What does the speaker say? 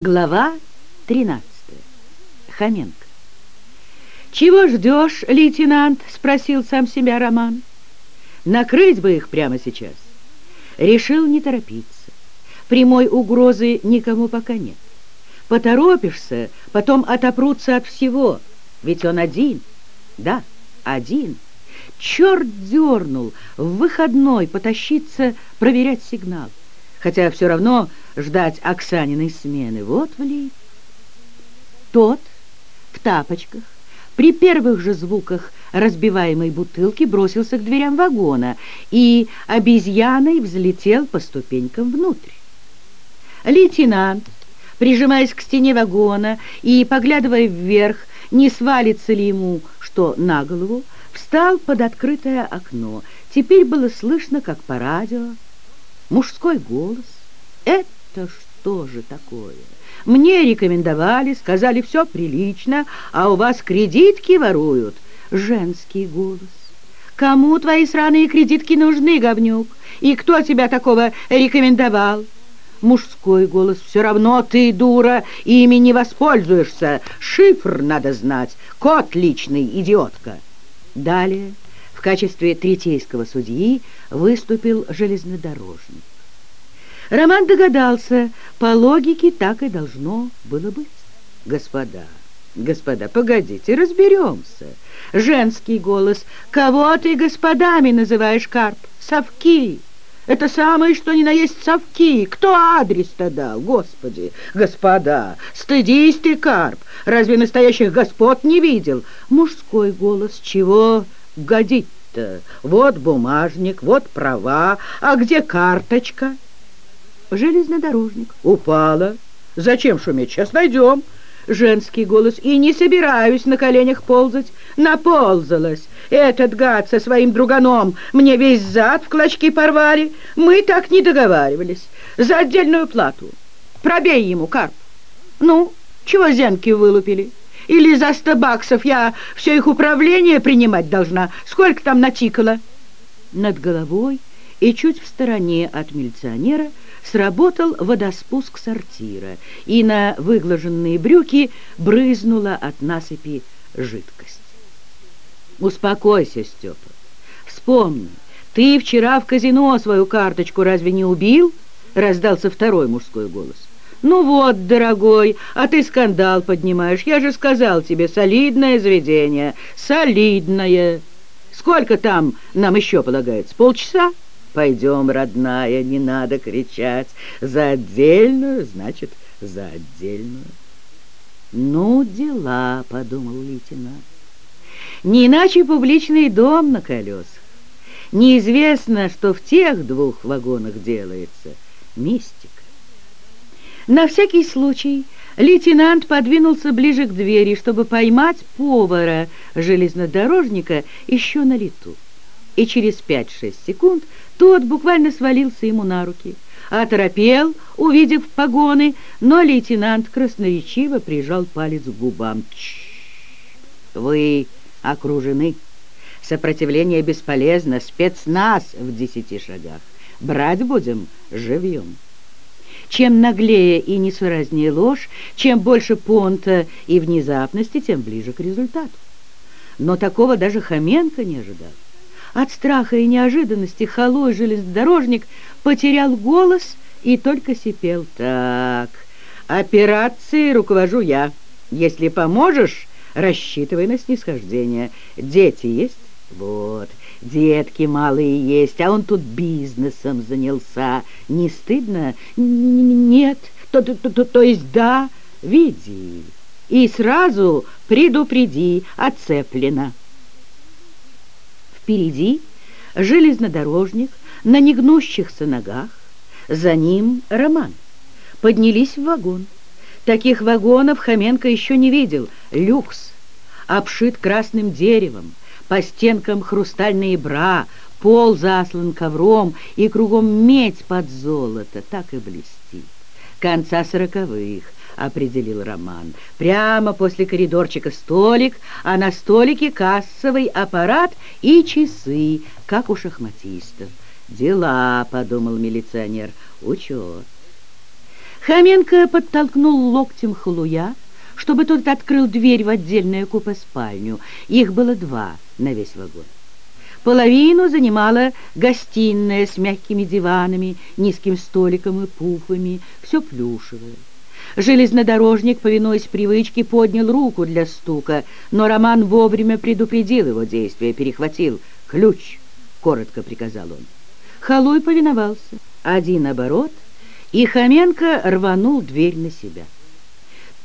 Глава 13. Хоменко. «Чего ждешь, лейтенант?» — спросил сам себя Роман. «Накрыть бы их прямо сейчас». Решил не торопиться. Прямой угрозы никому пока нет. Поторопишься, потом отопрутся от всего, ведь он один. Да, один. Черт дернул в выходной потащиться проверять сигнал хотя все равно ждать Оксаниной смены. Вот влип. Тот в тапочках при первых же звуках разбиваемой бутылки бросился к дверям вагона и обезьяной взлетел по ступенькам внутрь. Лейтенант, прижимаясь к стене вагона и поглядывая вверх, не свалится ли ему что на голову, встал под открытое окно. Теперь было слышно, как по радио мужской голос. Это что же такое? Мне рекомендовали, сказали, все прилично, а у вас кредитки воруют. Женский голос. Кому твои сраные кредитки нужны, говнюк? И кто тебя такого рекомендовал? Мужской голос. Все равно ты, дура, ими не воспользуешься. Шифр надо знать. Код личный, идиотка. Далее в качестве третейского судьи выступил железнодорожник. Роман догадался, по логике так и должно было быть. Господа, господа, погодите, разберемся. Женский голос. Кого ты господами называешь, Карп? Совки. Это самое, что ни на есть совки. Кто адрес-то дал, господи? Господа, стыдись ты, Карп. Разве настоящих господ не видел? Мужской голос. Чего? годить-то? Вот бумажник, вот права, а где карточка? Железнодорожник. Упала. Зачем шуметь? Сейчас найдем. Женский голос. И не собираюсь на коленях ползать. Наползалась. Этот гад со своим друганом мне весь зад в клочки порвали. Мы так не договаривались. За отдельную плату. Пробей ему, Карп. Ну, чего зенки вылупили? Или за сто баксов я все их управление принимать должна? Сколько там натикало?» Над головой и чуть в стороне от милиционера сработал водоспуск сортира, и на выглаженные брюки брызнула от насыпи жидкость. «Успокойся, Степа. Вспомни, ты вчера в казино свою карточку разве не убил?» раздался второй мужской голос. «Ну вот, дорогой, а ты скандал поднимаешь. Я же сказал тебе, солидное заведение, солидное. Сколько там нам еще полагается? Полчаса? Пойдем, родная, не надо кричать. За отдельную, значит, за отдельную». «Ну, дела», — подумал лейтенант. «Не иначе публичный дом на колесах. Неизвестно, что в тех двух вагонах делается. Мистика. На всякий случай лейтенант подвинулся ближе к двери, чтобы поймать повара железнодорожника еще на лету. И через пять-шесть секунд тот буквально свалился ему на руки. Оторопел, увидев погоны, но лейтенант красноречиво прижал палец к губам. Вы окружены. Сопротивление бесполезно, спецназ в десяти шагах. Брать будем живьем. Чем наглее и несуразнее ложь, чем больше понта и внезапности, тем ближе к результату. Но такого даже Хоменко не ожидал. От страха и неожиданности холой железнодорожник потерял голос и только сипел. «Так, операцией руковожу я. Если поможешь, рассчитывай на снисхождение. Дети есть?» «Вот, детки малые есть, а он тут бизнесом занялся. Не стыдно? Нет, то, то, то, то есть да, види. И сразу предупреди, оцеплено. Впереди железнодорожник на негнущихся ногах, за ним Роман. Поднялись в вагон. Таких вагонов Хоменко еще не видел. Люкс, обшит красным деревом, по стенкам хрустальные бра, пол заслан ковром, и кругом медь под золото, так и блестит. Конца сороковых, определил Роман. Прямо после коридорчика столик, а на столике кассовый аппарат и часы, как у шахматистов. «Дела», — подумал милиционер, — «учет». Хоменко подтолкнул локтем халуя, чтобы тот открыл дверь в отдельное купе-спальню. Их было два на весь вагон. Половину занимала гостиная с мягкими диванами, низким столиком и пуфами, все плюшевое. Железнодорожник, повинуясь привычке, поднял руку для стука, но Роман вовремя предупредил его действия, перехватил. «Ключ!» — коротко приказал он. Халуй повиновался. Один оборот, и Хоменко рванул дверь на себя.